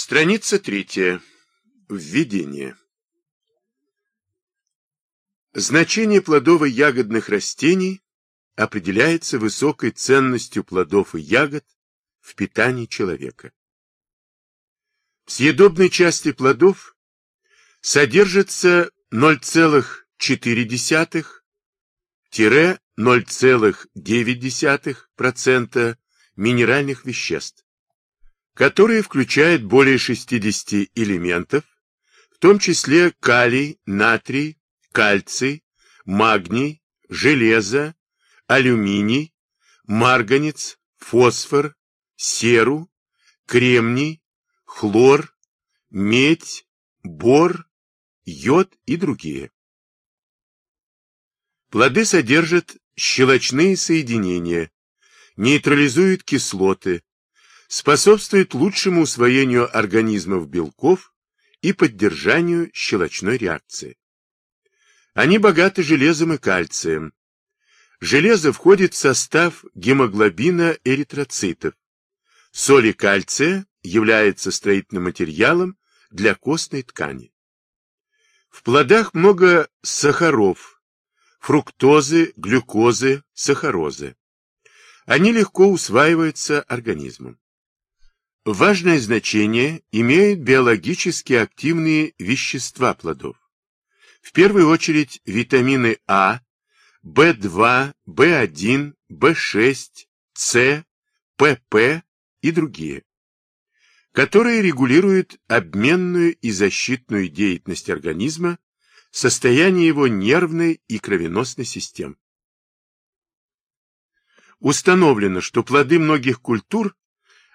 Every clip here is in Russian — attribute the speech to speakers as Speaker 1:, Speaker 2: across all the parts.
Speaker 1: Страница третья. Введение. Значение плодово-ягодных растений определяется высокой ценностью плодов и ягод в питании человека. В съедобной части плодов содержится 0,4-0,9% минеральных веществ, которые включают более 60 элементов, в том числе калий, натрий, кальций, магний, железо, алюминий, марганец, фосфор, серу, кремний, хлор, медь, бор, йод и другие. Плоды содержат щелочные соединения, нейтрализуют кислоты, способствует лучшему усвоению организмов белков и поддержанию щелочной реакции. Они богаты железом и кальцием. Железо входит в состав гемоглобина эритроцитов. Соли кальция является строительным материалом для костной ткани. В плодах много сахаров, фруктозы, глюкозы, сахарозы. Они легко усваиваются организмом. Важное значение имеют биологически активные вещества плодов. В первую очередь витамины А, В2, В1, В6, С, ПП и другие, которые регулируют обменную и защитную деятельность организма, состояние его нервной и кровеносной систем. Установлено, что плоды многих культур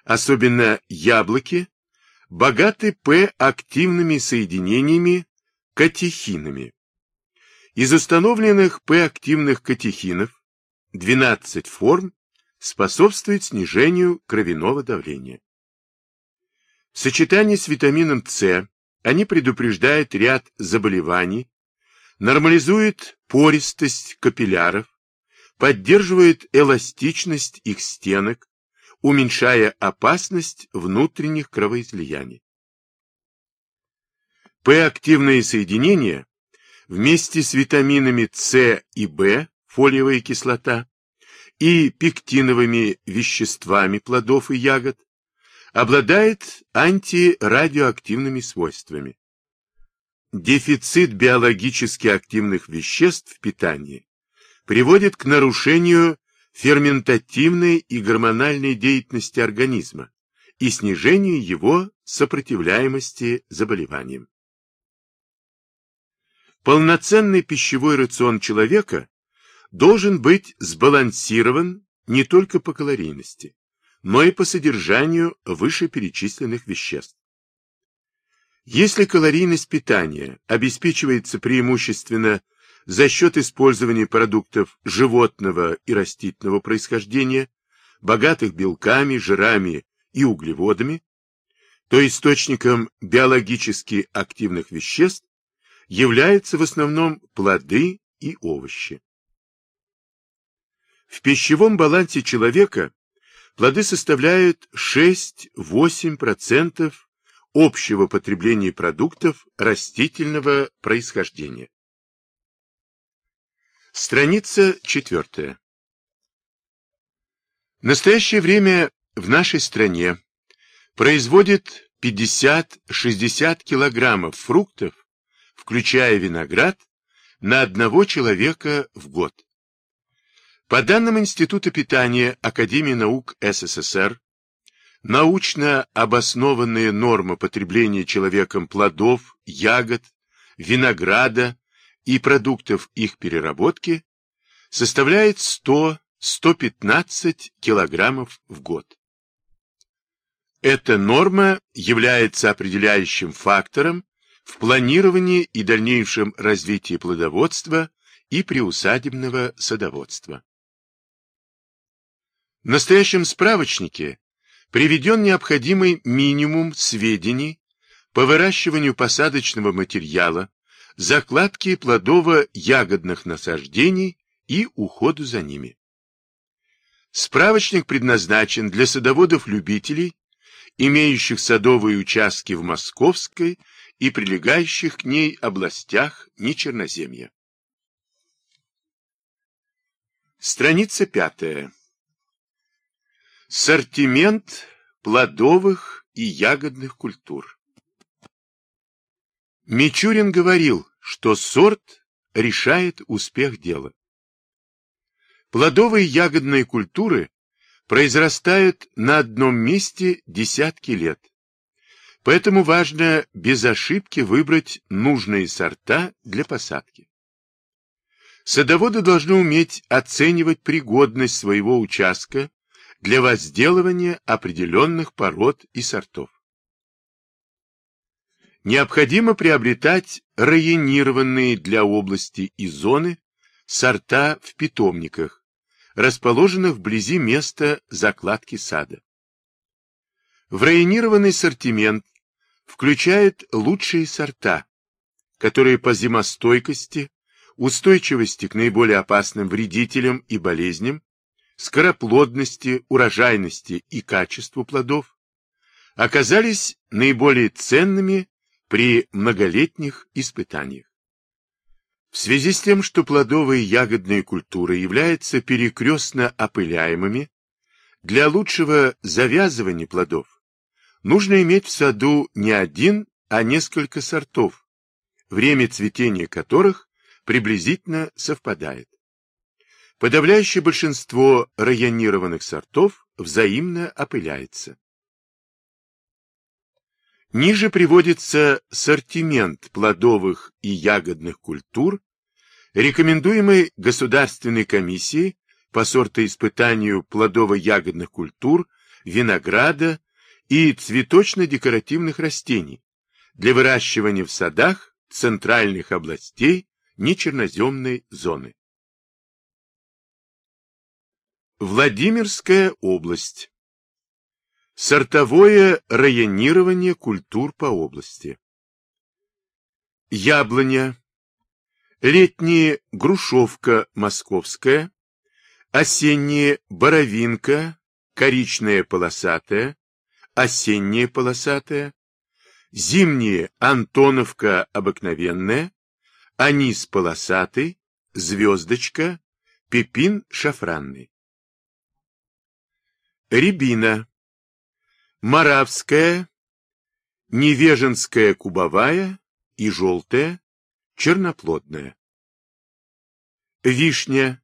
Speaker 1: особенно яблоки, богаты П-активными соединениями катехинами. Из установленных П-активных катехинов 12 форм способствует снижению кровяного давления. В сочетании с витамином С они предупреждают ряд заболеваний, нормализуют пористость капилляров, поддерживают эластичность их стенок, уменьшая опасность внутренних кровоизлияний. П-активные соединения вместе с витаминами С и В, фолиевая кислота, и пектиновыми веществами плодов и ягод обладает антирадиоактивными свойствами. Дефицит биологически активных веществ в питании приводит к нарушению ферментативной и гормональной деятельности организма и снижению его сопротивляемости заболеваниям. Полноценный пищевой рацион человека должен быть сбалансирован не только по калорийности, но и по содержанию вышеперечисленных веществ. Если калорийность питания обеспечивается преимущественно за счет использования продуктов животного и растительного происхождения, богатых белками, жирами и углеводами, то источником биологически активных веществ являются в основном плоды и овощи. В пищевом балансе человека плоды составляют 6-8% общего потребления продуктов растительного происхождения. Страница четвертая. В настоящее время в нашей стране производят 50-60 килограммов фруктов, включая виноград, на одного человека в год. По данным Института питания Академии наук СССР, научно обоснованная норма потребления человеком плодов, ягод, винограда, и продуктов их переработки составляет 100-115 килограммов в год. Эта норма является определяющим фактором в планировании и дальнейшем развитии плодоводства и приусадебного садоводства. В настоящем справочнике приведен необходимый минимум сведений по выращиванию посадочного материала, закладки плодово-ягодных насаждений и уходу за ними. Справочник предназначен для садоводов-любителей имеющих садовые участки в Московской и прилегающих к ней областях Нечерноземья. Страница пятая. Сортимент плодовых и ягодных культур. Мичурин говорил, что сорт решает успех дела. Плодовые ягодные культуры произрастают на одном месте десятки лет. Поэтому важно без ошибки выбрать нужные сорта для посадки. Садоводы должны уметь оценивать пригодность своего участка для возделывания определенных пород и сортов. Необходимо приобретать районированные для области и зоны сорта в питомниках, расположенных вблизи места закладки сада. В районированный сортимент включает лучшие сорта, которые по зимостойкости, устойчивости к наиболее опасным вредителям и болезням, скороплодности, урожайности и качеству плодов, оказались наиболее ценными при многолетних испытаниях. В связи с тем, что плодовые ягодные культуры являются перекрестно опыляемыми, для лучшего завязывания плодов нужно иметь в саду не один, а несколько сортов, время цветения которых приблизительно совпадает. Подавляющее большинство районированных сортов взаимно опыляется. Ниже приводится сортимент плодовых и ягодных культур, рекомендуемый Государственной комиссией по сортоиспытанию плодово-ягодных культур, винограда и цветочно-декоративных растений для выращивания в садах центральных областей нечерноземной зоны. Владимирская область. Сортовое районирование культур по области. Яблоня. Летняя грушевка московская. Осенняя боровинка, коричная полосатая. Осенняя полосатая. Зимняя антоновка обыкновенная. Анис полосатый. Звездочка. Пепин шафранный. Рябина. Моравская, Невеженская кубовая и желтая, черноплодная. Вишня.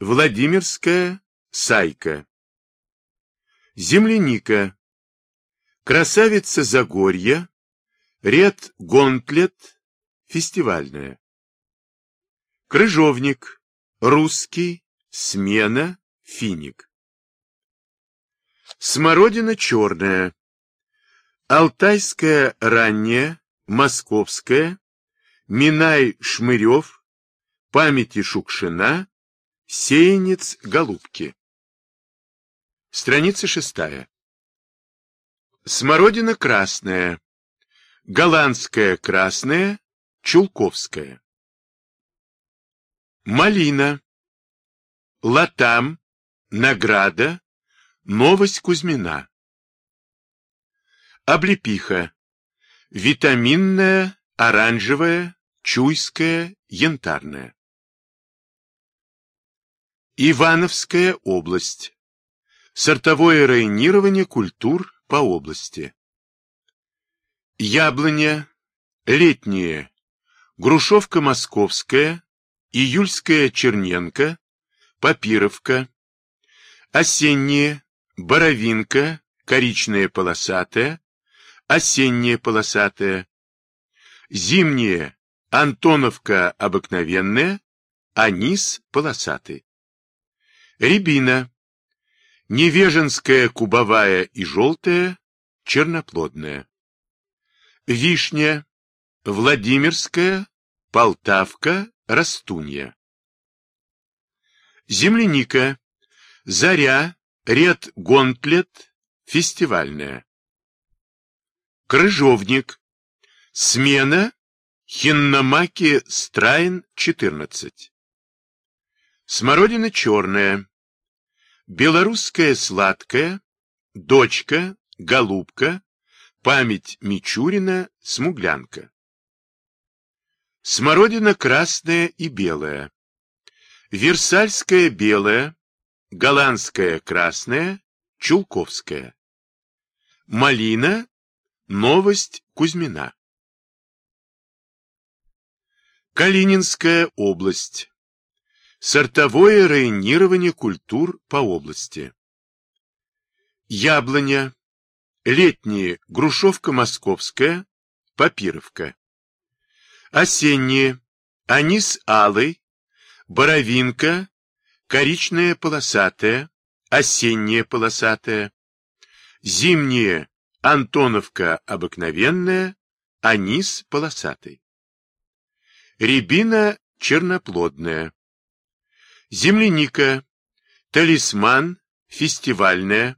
Speaker 1: Владимирская, сайка. Земляника. Красавица Загорья, ред гонтлет, фестивальная. Крыжовник, русский, смена, финик. Смородина черная. Алтайская ранняя, московская, Минай-Шмырев, памяти Шукшина, сеянец Голубки. Страница шестая. Смородина красная, голландская красная, чулковская. Малина, латам, награда, Новость Кузьмина. Облепиха. Витаминная, оранжевая, чуйская, янтарная. Ивановская область. Сортовое районирование культур по области. Яблоня. Летняя. Грушевка московская. Июльская черненка. Папировка. Осенние боровинка, коричная полосатая, осенняя полосатая, зимняя, антоновка обыкновенная, анис полосатый. Рябина, невеженская кубовая и желтая, черноплодная. Вишня, Владимирская, Полтавка, Растунья. Земляника, Заря, Ред Гонтлет, фестивальная. Крыжовник. Смена. Хинномаки Страин, 14. Смородина черная. Белорусская сладкая. Дочка. голубка, память Мичурина, смуглянка. Смородина красная и белая. Версальская белая, голландская красная, чулковская. Малина, новость Кузьмина. Калининская область. Сортовое районирование культур по области. Яблоня. Летние. Грушевка московская. Папировка. Осенние. Анис алый. Боровинка. Коричная полосатая. Осенняя полосатая. Зимние. Антоновка обыкновенная. Анис полосатый. Рябина черноплодная. Земляника, талисман, фестивальная.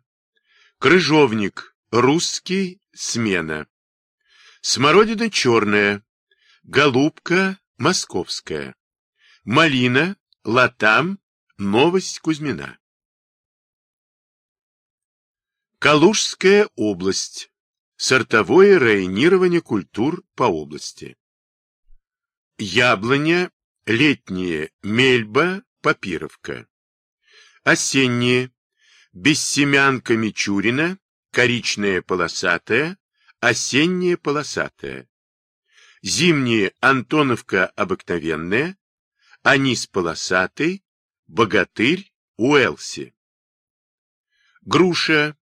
Speaker 1: Крыжовник, русский, смена. Смородина черная. Голубка, московская. Малина, латам, новость Кузьмина. Калужская область. Сортовое районирование культур по области. Яблоня, летние, мельба, папировка. Осенние, бессемянка Мичурина, коричная полосатая, осенняя полосатая. Зимние Антоновка обыкновенная, анис полосатый, богатырь Уэлси. Груша,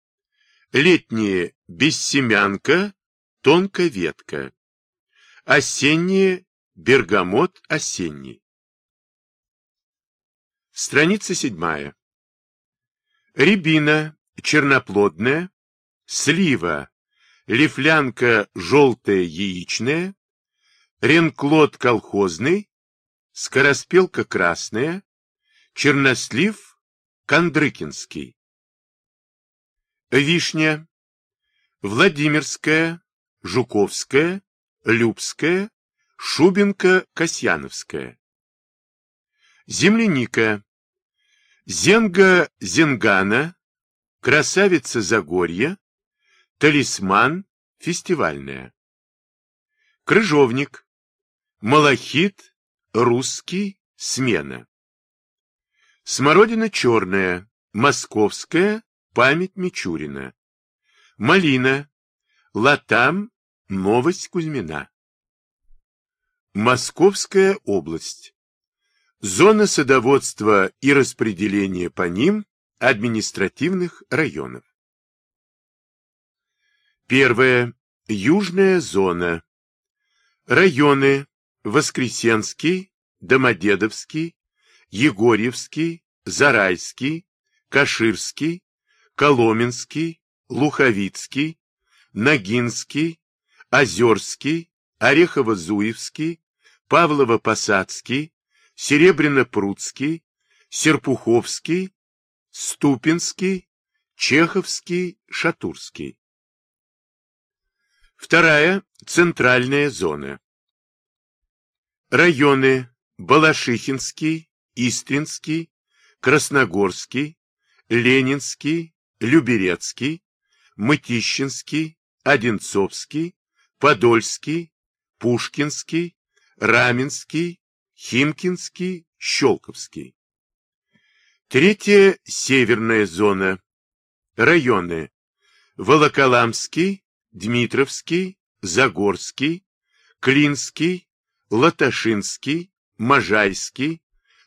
Speaker 1: летние бессемянка, тонкая ветка. Осенние Бергамот осенний. Страница седьмая. Рябина черноплодная, слива, лифлянка желтая яичная, ренклот колхозный, скороспелка красная, чернослив кандрыкинский. Вишня, Владимирская, Жуковская, Любская, Шубинка-Касьяновская. Земляника. Зенга-Зенгана. Красавица Загорья. Талисман. Фестивальная. Крыжовник. Малахит. Русский. Смена. Смородина черная. Московская. Память Мичурина. Малина. Латам. Новость Кузьмина. Московская область. Зона садоводства и распределения по ним административных районов. Первое. Южная зона. Районы Воскресенский, Домодедовский, Егорьевский, Зарайский, Каширский, Коломенский, Луховицкий, Ногинский, Озерский, Орехово-Зуевский, Павлово-Посадский, Серебряно-Прудский, Серпуховский, Ступинский, Чеховский, Шатурский. Вторая – центральная зона. Районы Балашихинский, Истринский, Красногорский, Ленинский, Люберецкий, Мытищинский, Одинцовский, Подольский, Пушкинский, Раменский, Химкинский, Щелковский. Третья северная зона. Районы Волоколамский, Дмитровский, Загорский, Клинский, Латашинский, Можайский,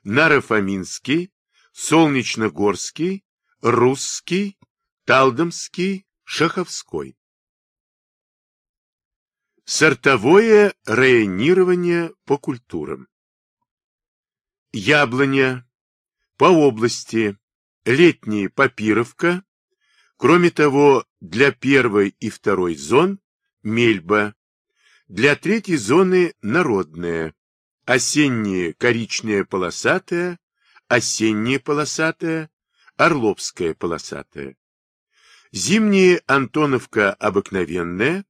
Speaker 1: Нарофоминский, Солнечногорский, Русский, Талдомский, Шаховской. Сортовое районирование по культурам. Яблоня. По области. Летняя папировка. Кроме того, для первой и второй зон мельба. Для третьей зоны народная. Осенняя коричневая полосатая, осенняя полосатая, орловская полосатая. Зимняя Антоновка обыкновенная,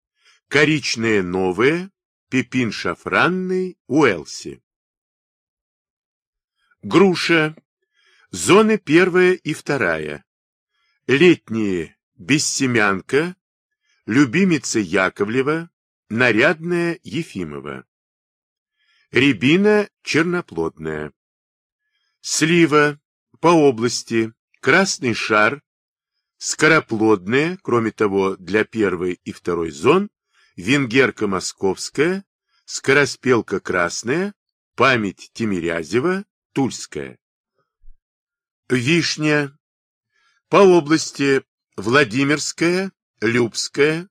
Speaker 1: коричное новое, пепин шафранный, Уэлси. Груша. Зоны первая и вторая. Летние бессемянка, любимица Яковлева, нарядная Ефимова. Рябина черноплодная. Слива по области, красный шар, скороплодная, кроме того, для первой и второй зон, венгерка московская, скороспелка красная, память Тимирязева, тульская. Вишня по области Владимирская, Любская,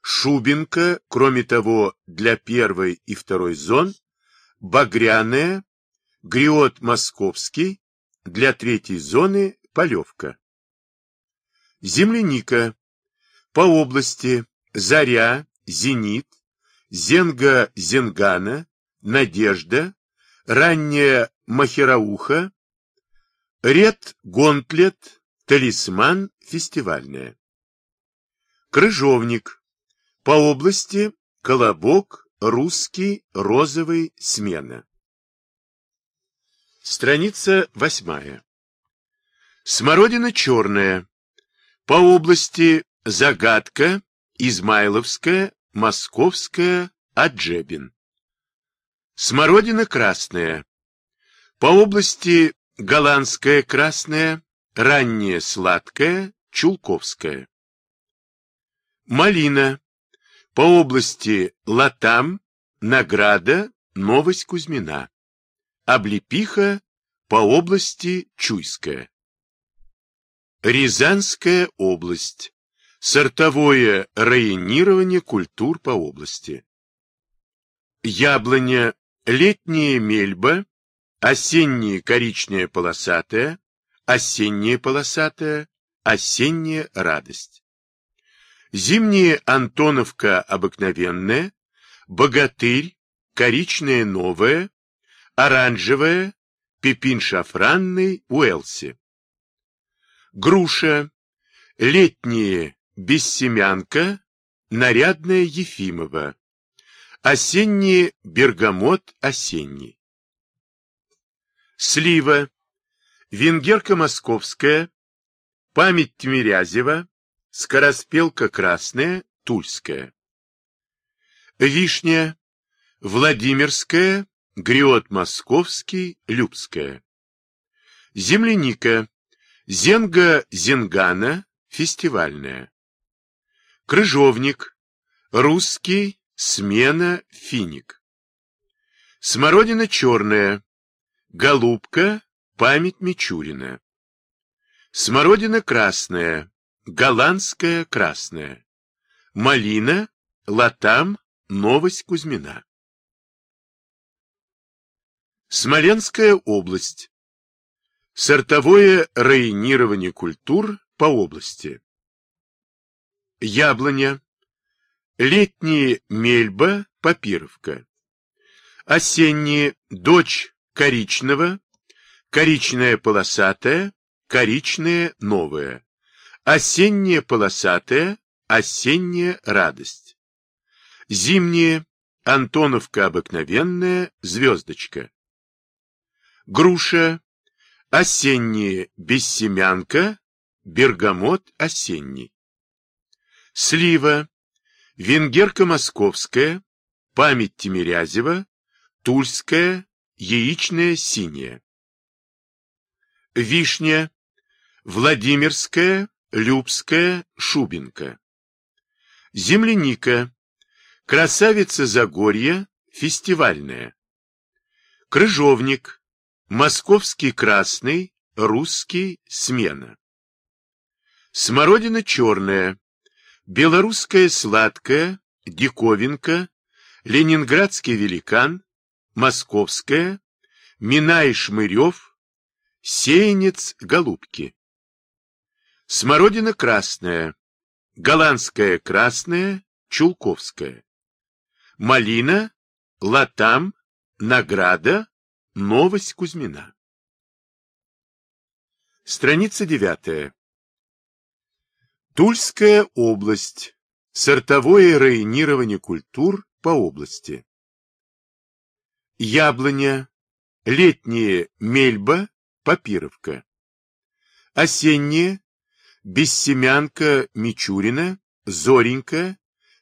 Speaker 1: Шубинка, кроме того, для первой и второй зон, Багряная, Гриот Московский, для третьей зоны Полевка. Земляника по области Заря, Зенит, Зенга-Зенгана, Надежда, Ранняя Махерауха, Ред Гонтлет, Талисман фестивальная. Крыжовник по области Колобок, Русский, Розовый, Смена. Страница восьмая. Смородина черная. По области Загадка, Измайловская, Московская, Аджебин. Смородина красная. По области Голландская красная, ранняя сладкая, Чулковская. Малина. По области Латам, Награда, Новость Кузьмина. Облепиха по области Чуйская. Рязанская область. Сортовое районирование культур по области. Яблоня, летняя мельба, осенняя коричневая полосатая, осенняя полосатая, осенняя радость. Зимняя Антоновка обыкновенная, богатырь, коричневая новая, оранжевая, пепин шафранный, Уэлси. Груша, летняя бессемянка, нарядная Ефимова, осенний бергамот осенний. Слива, венгерка московская, память Тимирязева, скороспелка красная, тульская. Вишня, Владимирская, гриот московский, любская. Земляника, Зенга Зенгана, фестивальная. Крыжовник, русский, смена, финик. Смородина черная, голубка, память Мичурина. Смородина красная, голландская красная. Малина, латам, новость Кузьмина. Смоленская область. Сортовое районирование культур по области. Яблоня. Летние мельба, папировка. Осенние дочь коричневого, коричная полосатая, коричная новая. Осенняя полосатая, осенняя радость. Зимние Антоновка обыкновенная, звездочка. Груша Осенняя бессемянка, бергамот осенний. Слива, венгерка московская, память Тимирязева, тульская, яичная синяя. Вишня, Владимирская, Любская, Шубинка. Земляника, красавица Загорья, фестивальная. Крыжовник, Московский красный, русский смена. Смородина черная, белорусская сладкая, диковинка, ленинградский великан, московская, Минай Шмырев, сеянец голубки. Смородина красная, голландская красная, чулковская. Малина, латам, награда, Новость Кузьмина. Страница девятая. Тульская область. Сортовое районирование культур по области. Яблоня. Летняя мельба, папировка. Осенняя. Бессемянка Мичурина, зоренькая,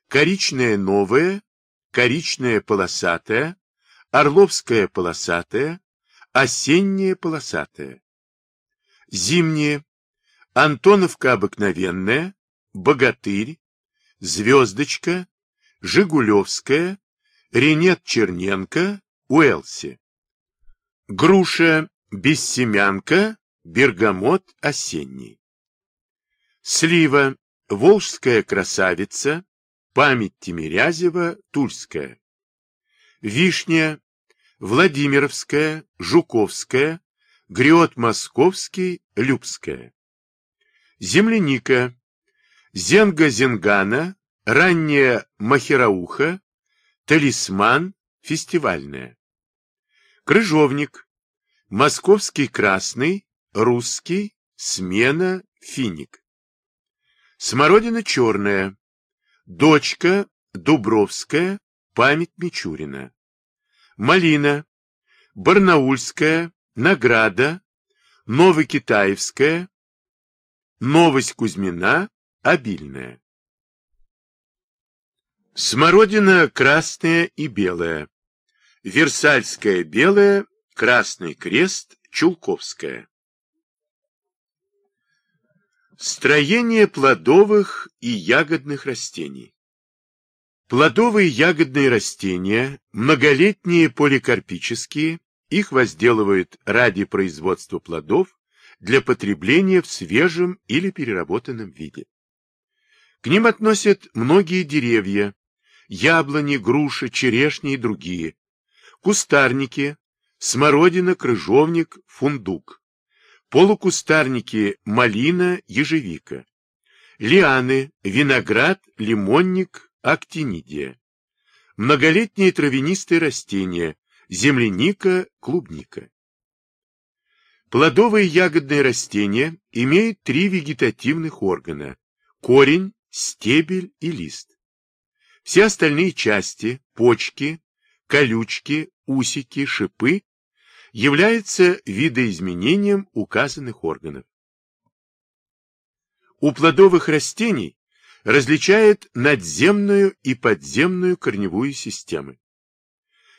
Speaker 1: коричная новая, коричная полосатая, орловская полосатая, осенняя полосатая. Зимние Антоновка обыкновенная, Богатырь, Звездочка, Жигулевская, Ренет Черненко, Уэлси. Груша, Бессемянка, Бергамот осенний. Слива, Волжская красавица, Память Тимирязева, Тульская. Вишня, Владимировская, Жуковская, Гриот Московский, Любская. Земляника, Зенга-Зенгана, ранняя Махерауха, Талисман, фестивальная. Крыжовник, Московский красный, Русский, Смена, Финик. Смородина черная, Дочка, Дубровская, Память Мичурина. Малина, Барнаульская, Награда, Новокитаевская, Новость Кузьмина, Обильная. Смородина красная и белая. Версальская белая, Красный крест, Чулковская. Строение плодовых и ягодных растений. Плодовые ягодные растения, многолетние поликарпические, их возделывают ради производства плодов для потребления в свежем или переработанном виде. К ним относят многие деревья, яблони, груши, черешни и другие, кустарники, смородина, крыжовник, фундук, полукустарники, малина, ежевика, лианы, виноград, лимонник, актинидия, многолетние травянистые растения, земляника, клубника. Плодовые ягодные растения имеют три вегетативных органа – корень, стебель и лист. Все остальные части, почки, колючки, усики, шипы являются видоизменением указанных органов. У плодовых растений различают надземную и подземную корневую системы.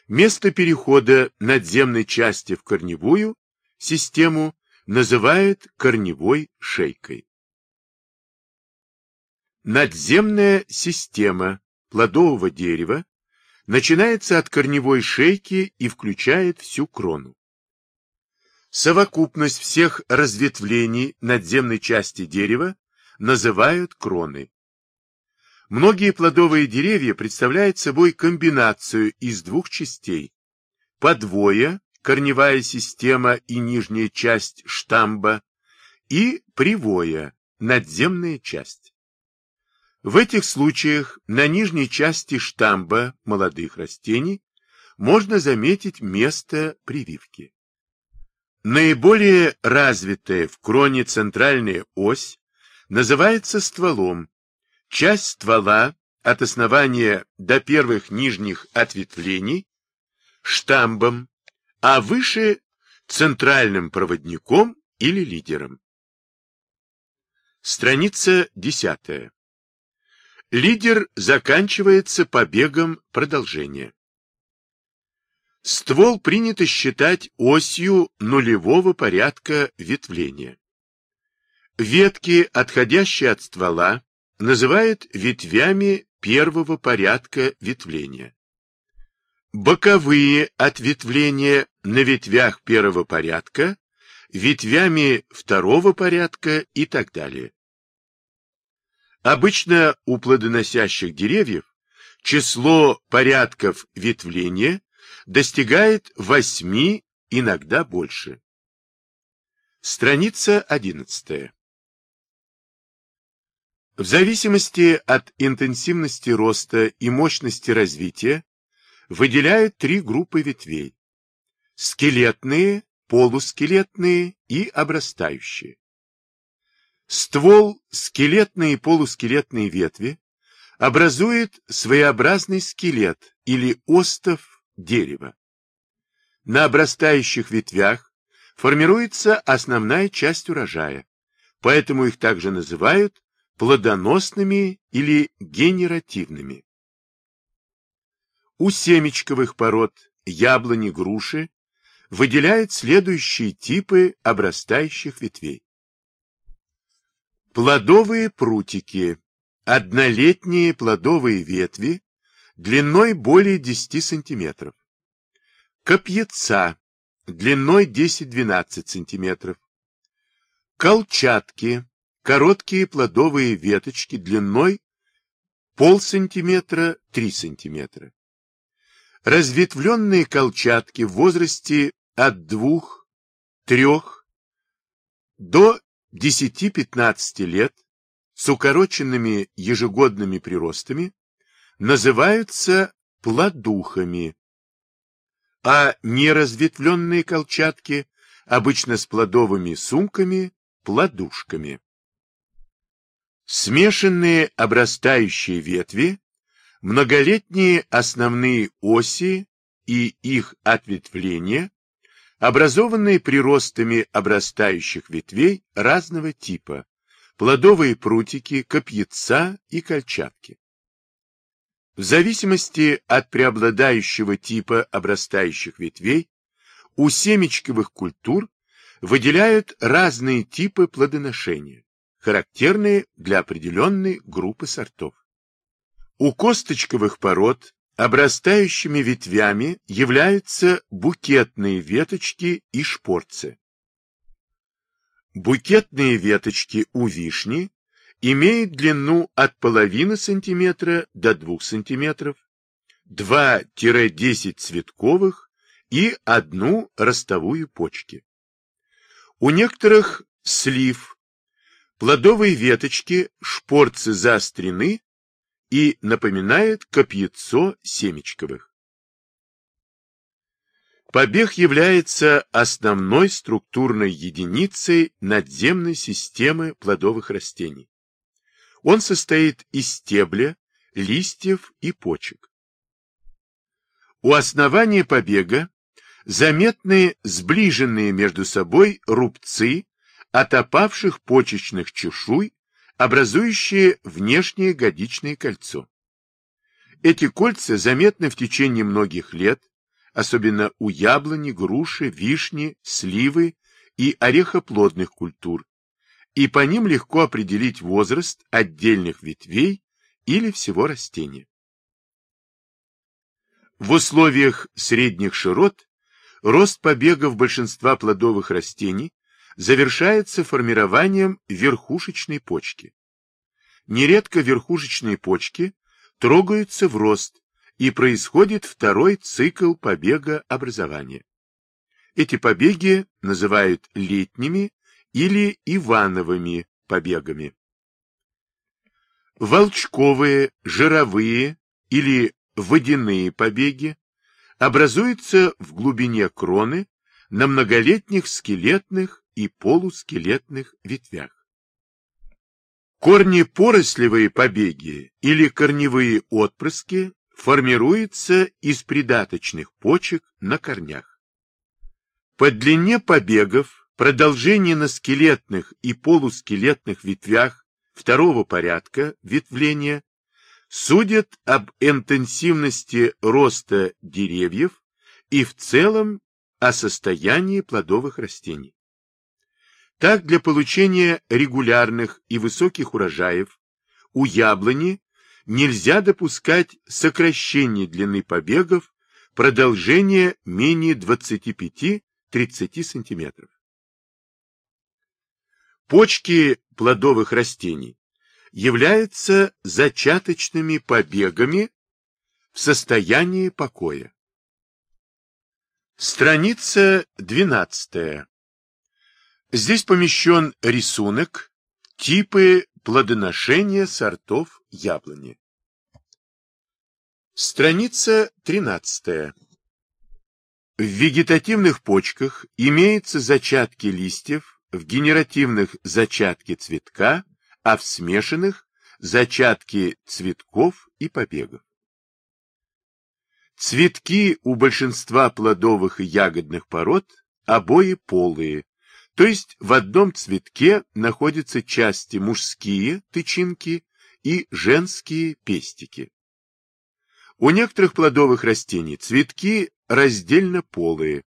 Speaker 1: Место перехода надземной части в корневую систему называют корневой шейкой. Надземная система плодового дерева начинается от корневой шейки и включает всю крону. Совокупность всех разветвлений надземной части дерева называют кроной. Многие плодовые деревья представляют собой комбинацию из двух частей. Подвоя, корневая система и нижняя часть штамба, и привоя, надземная часть. В этих случаях на нижней части штамба молодых растений можно заметить место прививки. Наиболее развитая в кроне центральная ось называется стволом. Часть ствола от основания до первых нижних ответвлений штамбом, а выше центральным проводником или лидером. Страница десятая. Лидер заканчивается побегом продолжения. Ствол принято считать осью нулевого порядка ветвления. Ветки, отходящие от ствола, называют ветвями первого порядка ветвления. Боковые ответвления на ветвях первого порядка, ветвями второго порядка и так далее. Обычно у плодоносящих деревьев число порядков ветвления достигает восьми, иногда больше. Страница одиннадцатая. В зависимости от интенсивности роста и мощности развития выделяют три группы ветвей. Скелетные, полускелетные и обрастающие. Ствол, скелетные и полускелетные ветви образует своеобразный скелет или остов дерева. На обрастающих ветвях формируется основная часть урожая, поэтому их также называют плодоносными или генеративными. У семечковых пород яблони, груши выделяют следующие типы обрастающих ветвей. Плодовые прутики. Однолетние плодовые ветви длиной более 10 см. Копьяца длиной 10-12 см. Колчатки. Короткие плодовые веточки длиной полсантиметра 3 см. Разветвленные колчатки в возрасте от 2-3 до 10-15 лет с укороченными ежегодными приростами называются плодухами, а неразветвленные колчатки, обычно с плодовыми сумками, плодушками. Смешанные обрастающие ветви, многолетние основные оси и их ответвления, образованные приростами обрастающих ветвей разного типа, плодовые прутики, копьяца и кольчатки. В зависимости от преобладающего типа обрастающих ветвей, у семечковых культур выделяют разные типы плодоношения, характерные для определенной группы сортов. У косточковых пород обрастающими ветвями являются букетные веточки и шпорцы. Букетные веточки у вишни имеют длину от половины сантиметра до 2 сантиметров, 2-10 цветковых и одну ростовую почки. У некоторых слив плодовые веточки шпорцы заострены и напоминают копьецо семечковых. Побег является основной структурной единицей надземной системы плодовых растений. Он состоит из стебля, листьев и почек. У основания побега заметны сближенные между собой рубцы от опавших почечных чешуй, образующие внешнее годичное кольцо. Эти кольца заметны в течение многих лет, особенно у яблони, груши, вишни, сливы и орехоплодных культур, и по ним легко определить возраст отдельных ветвей или всего растения. В условиях средних широт рост побегов большинства плодовых растений завершается формированием верхушечной почки. Нередко верхушечные почки трогаются в рост, и происходит второй цикл побега образования. Эти побеги называют летними или ивановыми побегами. Волчковые, жировые или водяные побеги образуются в глубине кроны на многолетних скелетных и полускелетных ветвях. Корни порослевые побеги или корневые отпрыски формируется из придаточных почек на корнях. По длине побегов продолжение на скелетных и полускелетных ветвях второго порядка ветвления судят об интенсивности роста деревьев и в целом о состоянии плодовых растений. Так, для получения регулярных и высоких урожаев у яблони нельзя допускать сокращение длины побегов, продолжение менее 25-30 см. Почки плодовых растений являются зачаточными побегами в состоянии покоя. Страница 12. Здесь помещен рисунок типы плодоношения сортов яблони. Страница 13. В вегетативных почках имеются зачатки листьев, в генеративных зачатки цветка, а в смешанных зачатки цветков и побегов. Цветки у большинства плодовых и ягодных пород обои полые, То есть в одном цветке находятся части мужские тычинки и женские пестики. У некоторых плодовых растений цветки раздельно полые.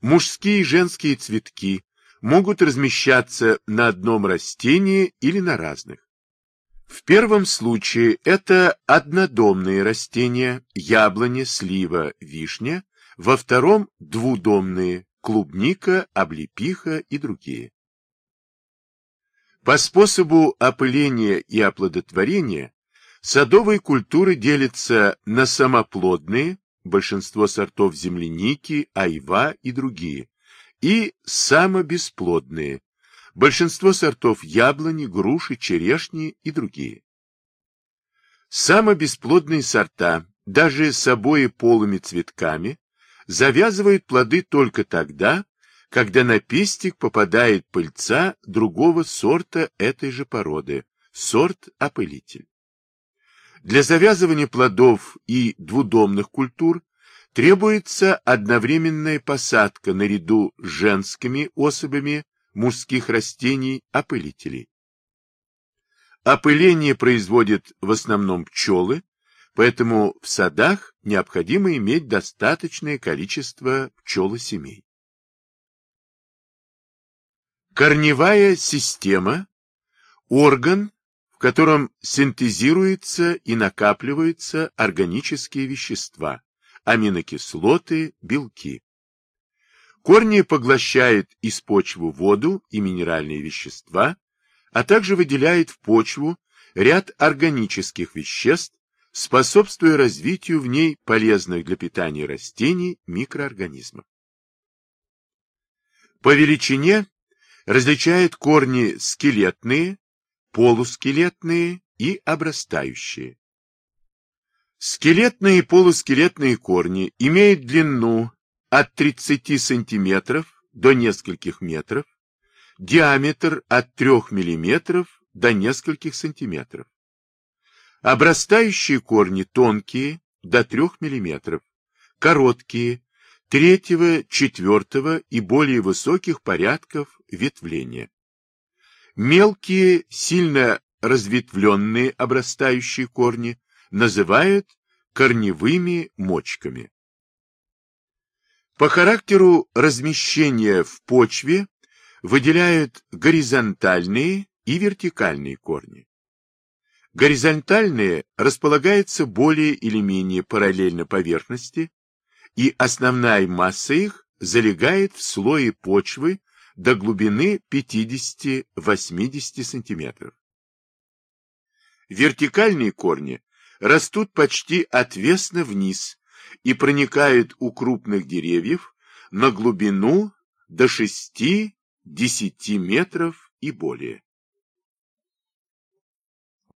Speaker 1: Мужские и женские цветки могут размещаться на одном растении или на разных. В первом случае это однодомные растения, яблони, слива, вишня, во втором – двудомные, клубника, облепиха и другие. По способу опыления и оплодотворения садовые культуры делятся на самоплодные, большинство сортов земляники, айва и другие, и самобесплодные, большинство сортов яблони, груши, черешни и другие. Самобесплодные сорта, даже с обоеполыми цветками, завязывают плоды только тогда, когда на пестик попадает пыльца другого сорта этой же породы, сорт-опылитель. Для завязывания плодов и двудомных культур требуется одновременная посадка наряду с женскими особями мужских растений опылителей. Опыление производят в основном пчелы, поэтому в садах необходимо иметь достаточное количество пчелосемей. Корневая система – орган, в котором синтезируются и накапливаются органические вещества, аминокислоты, белки. Корни поглощают из почвы воду и минеральные вещества, а также выделяют в почву ряд органических веществ, способствуя развитию в ней полезных для питания растений микроорганизмов. По величине различает корни скелетные, полускелетные и обрастающие. Скелетные и полускелетные корни имеют длину от 30 см до нескольких метров, диаметр от 3 мм до нескольких сантиметров. Обрастающие корни тонкие, до 3 мм, короткие, третьего, четвертого и более высоких порядков ветвления. Мелкие, сильно разветвленные обрастающие корни называют корневыми мочками. По характеру размещения в почве выделяют горизонтальные и вертикальные корни. Горизонтальные располагаются более или менее параллельно поверхности, и основная масса их залегает в слое почвы до глубины 50-80 см. Вертикальные корни растут почти отвесно вниз и проникают у крупных деревьев на глубину до 6-10 метров и более.